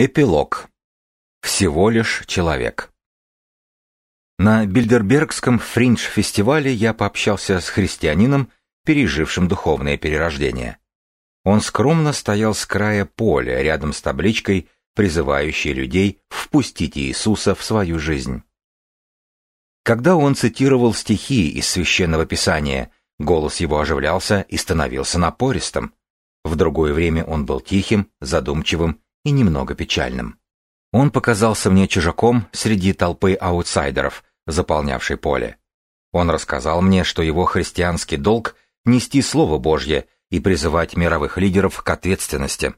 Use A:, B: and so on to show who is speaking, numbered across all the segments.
A: Эпилог. Всего лишь человек. На Бильдербергском фриндж-фестивале я пообщался с христианином, пережившим духовное перерождение. Он скромно стоял с края поля, рядом с табличкой, призывающей людей впустить Иисуса в свою жизнь. Когда он цитировал стихи из Священного Писания, голос его оживлялся и становился напористым. В другое время он был тихим, задумчивым и немного печальным. Он показался мне чужаком среди толпы аутсайдеров, заполнявшей поле. Он рассказал мне, что его христианский долг — нести Слово Божье и призывать мировых лидеров к ответственности.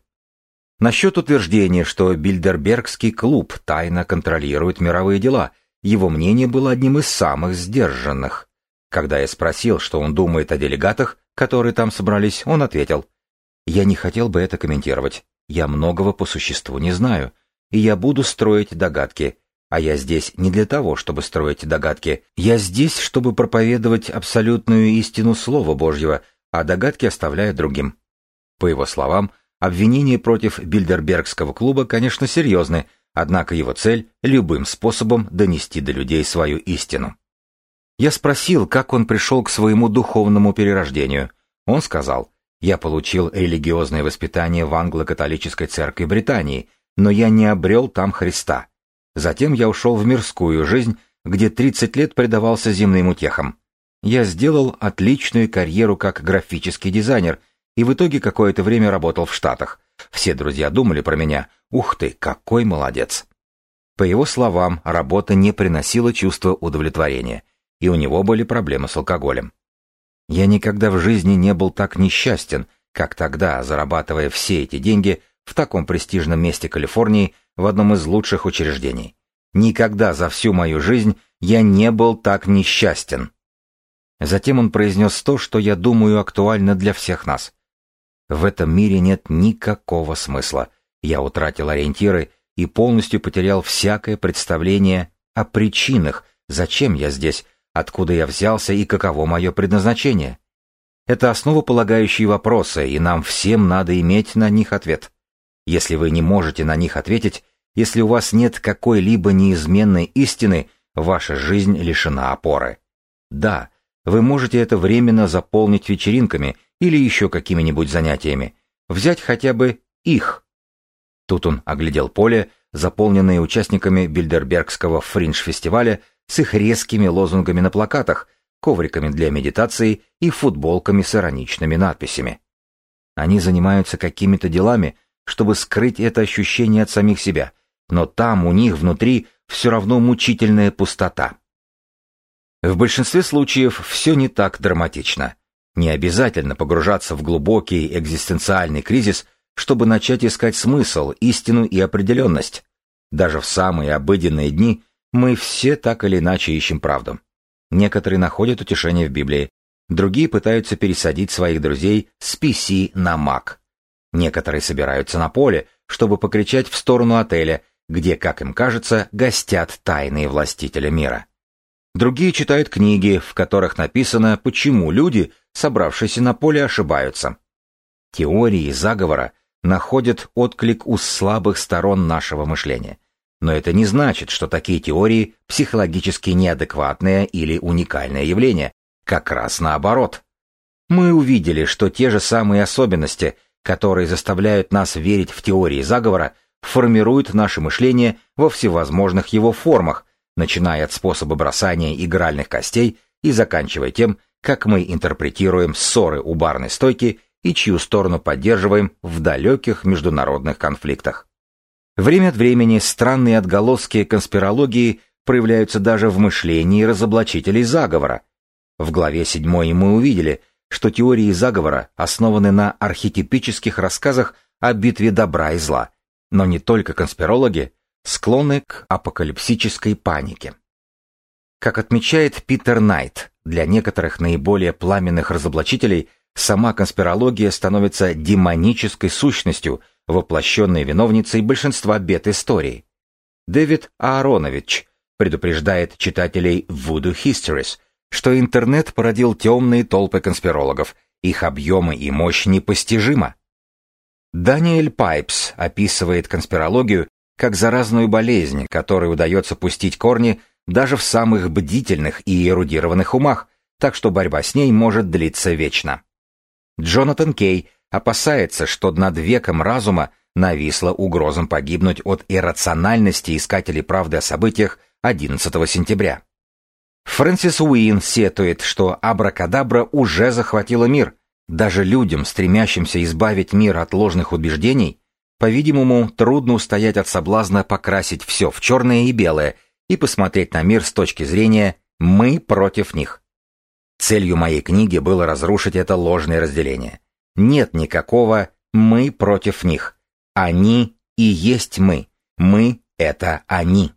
A: Насчет утверждения, что Бильдербергский клуб тайно контролирует мировые дела, его мнение было одним из самых сдержанных. Когда я спросил, что он думает о делегатах, которые там собрались, он ответил, «Я не хотел бы это комментировать. Я многого по существу не знаю, и я буду строить догадки. А я здесь не для того, чтобы строить догадки. Я здесь, чтобы проповедовать абсолютную истину Слова Божьего, а догадки оставляю другим. По его словам, обвинения против Бильдербергского клуба, конечно, серьезны, однако его цель — любым способом донести до людей свою истину. Я спросил, как он пришел к своему духовному перерождению. Он сказал, я получил религиозное воспитание в англо-католической церкви Британии, но я не обрел там Христа. Затем я ушел в мирскую жизнь, где 30 лет предавался земным утехам. Я сделал отличную карьеру как графический дизайнер и в итоге какое-то время работал в Штатах. Все друзья думали про меня «Ух ты, какой молодец!». По его словам, работа не приносила чувства удовлетворения, и у него были проблемы с алкоголем. Я никогда в жизни не был так несчастен, как тогда, зарабатывая все эти деньги в таком престижном месте Калифорнии, в одном из лучших учреждений. Никогда за всю мою жизнь я не был так несчастен. Затем он произнес то, что я думаю актуально для всех нас. В этом мире нет никакого смысла. Я утратил ориентиры и полностью потерял всякое представление о причинах, зачем я здесь, откуда я взялся и каково мое предназначение? Это основополагающие вопросы, и нам всем надо иметь на них ответ. Если вы не можете на них ответить, если у вас нет какой-либо неизменной истины, ваша жизнь лишена опоры. Да, вы можете это временно заполнить вечеринками или еще какими-нибудь занятиями, взять хотя бы их. Тут он оглядел поле, заполненное участниками Бильдербергского фриндж-фестиваля, с их резкими лозунгами на плакатах, ковриками для медитации и футболками с ироничными надписями. Они занимаются какими-то делами, чтобы скрыть это ощущение от самих себя, но там у них внутри все равно мучительная пустота. В большинстве случаев все не так драматично. Не обязательно погружаться в глубокий экзистенциальный кризис, чтобы начать искать смысл, истину и определенность. Даже в самые обыденные дни мы все так или иначе ищем правду. Некоторые находят утешение в Библии, другие пытаются пересадить своих друзей с PC на Mac. Некоторые собираются на поле, чтобы покричать в сторону отеля, где, как им кажется, гостят тайные властители мира. Другие читают книги, в которых написано, почему люди, собравшиеся на поле, ошибаются. Теории заговора находят отклик у слабых сторон нашего мышления – но это не значит, что такие теории психологически неадекватное или уникальное явление. Как раз наоборот. Мы увидели, что те же самые особенности, которые заставляют нас верить в теории заговора, формируют наше мышление во всевозможных его формах, начиная от способа бросания игральных костей и заканчивая тем, как мы интерпретируем ссоры у барной стойки и чью сторону поддерживаем в далеких международных конфликтах. Время от времени странные отголоски конспирологии проявляются даже в мышлении разоблачителей заговора. В главе 7 мы увидели, что теории заговора основаны на архетипических рассказах о битве добра и зла, но не только конспирологи склонны к апокалипсической панике. Как отмечает Питер Найт, для некоторых наиболее пламенных разоблачителей сама конспирология становится демонической сущностью, воплощенной виновницей большинства бед истории. Дэвид Ааронович предупреждает читателей Voodoo Histories, что интернет породил темные толпы конспирологов, их объемы и мощь непостижима. Даниэль Пайпс описывает конспирологию как заразную болезнь, которой удается пустить корни даже в самых бдительных и эрудированных умах, так что борьба с ней может длиться вечно. Джонатан Кей опасается, что над веком разума нависла угрозом погибнуть от иррациональности искателей правды о событиях 11 сентября. Фрэнсис Уин сетует, что абракадабра уже захватила мир. Даже людям, стремящимся избавить мир от ложных убеждений, по-видимому, трудно устоять от соблазна покрасить все в черное и белое и посмотреть на мир с точки зрения «мы против них». Целью моей книги было разрушить это ложное разделение. Нет никакого «мы против них». Они и есть мы. Мы — это они.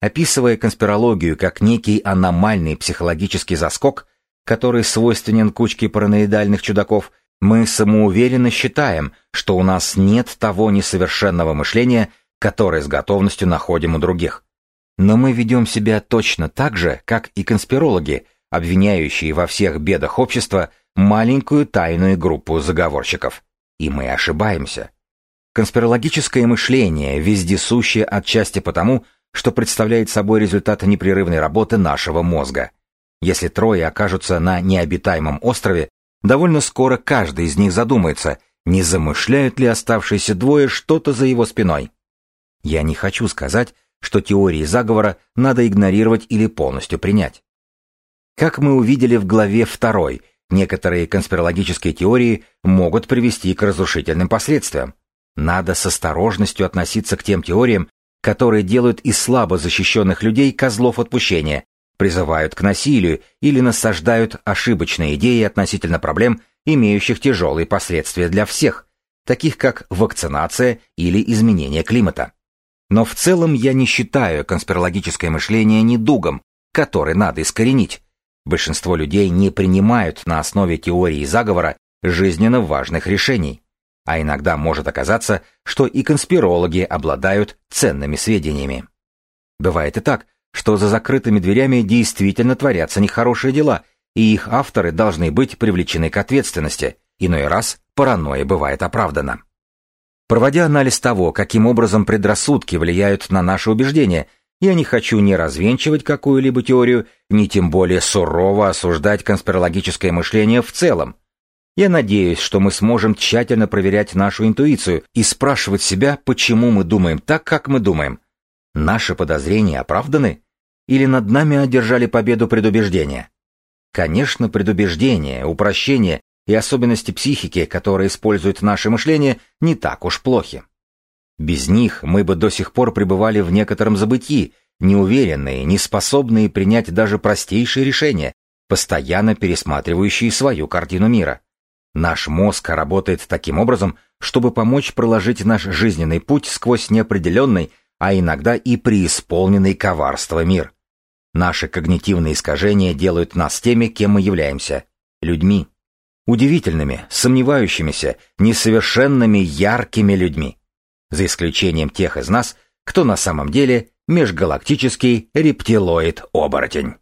A: Описывая конспирологию как некий аномальный психологический заскок, который свойственен кучке параноидальных чудаков, мы самоуверенно считаем, что у нас нет того несовершенного мышления, которое с готовностью находим у других. Но мы ведем себя точно так же, как и конспирологи, обвиняющие во всех бедах общества маленькую тайную группу заговорщиков. И мы ошибаемся. Конспирологическое мышление вездесущее отчасти потому, что представляет собой результат непрерывной работы нашего мозга. Если трое окажутся на необитаемом острове, довольно скоро каждый из них задумается, не замышляют ли оставшиеся двое что-то за его спиной. Я не хочу сказать, что теории заговора надо игнорировать или полностью принять. Как мы увидели в главе 2, некоторые конспирологические теории могут привести к разрушительным последствиям. Надо с осторожностью относиться к тем теориям, которые делают из слабо защищенных людей козлов отпущения, призывают к насилию или насаждают ошибочные идеи относительно проблем, имеющих тяжелые последствия для всех, таких как вакцинация или изменение климата. Но в целом я не считаю конспирологическое мышление недугом, который надо искоренить. Большинство людей не принимают на основе теории заговора жизненно важных решений. А иногда может оказаться, что и конспирологи обладают ценными сведениями. Бывает и так, что за закрытыми дверями действительно творятся нехорошие дела, и их авторы должны быть привлечены к ответственности. Иной раз паранойя бывает оправдана. Проводя анализ того, каким образом предрассудки влияют на наши убеждения, я не хочу ни развенчивать какую-либо теорию, ни тем более сурово осуждать конспирологическое мышление в целом. Я надеюсь, что мы сможем тщательно проверять нашу интуицию и спрашивать себя, почему мы думаем так, как мы думаем. Наши подозрения оправданы? Или над нами одержали победу предубеждения? Конечно, предубеждения, упрощения и особенности психики, которые используют наше мышление, не так уж плохи. Без них мы бы до сих пор пребывали в некотором забытии, неуверенные, неспособные принять даже простейшие решения, постоянно пересматривающие свою картину мира. Наш мозг работает таким образом, чтобы помочь проложить наш жизненный путь сквозь неопределенный, а иногда и преисполненный коварство мир. Наши когнитивные искажения делают нас теми, кем мы являемся – людьми. Удивительными, сомневающимися, несовершенными, яркими людьми. За исключением тех из нас, кто на самом деле межгалактический рептилоид-оборотень.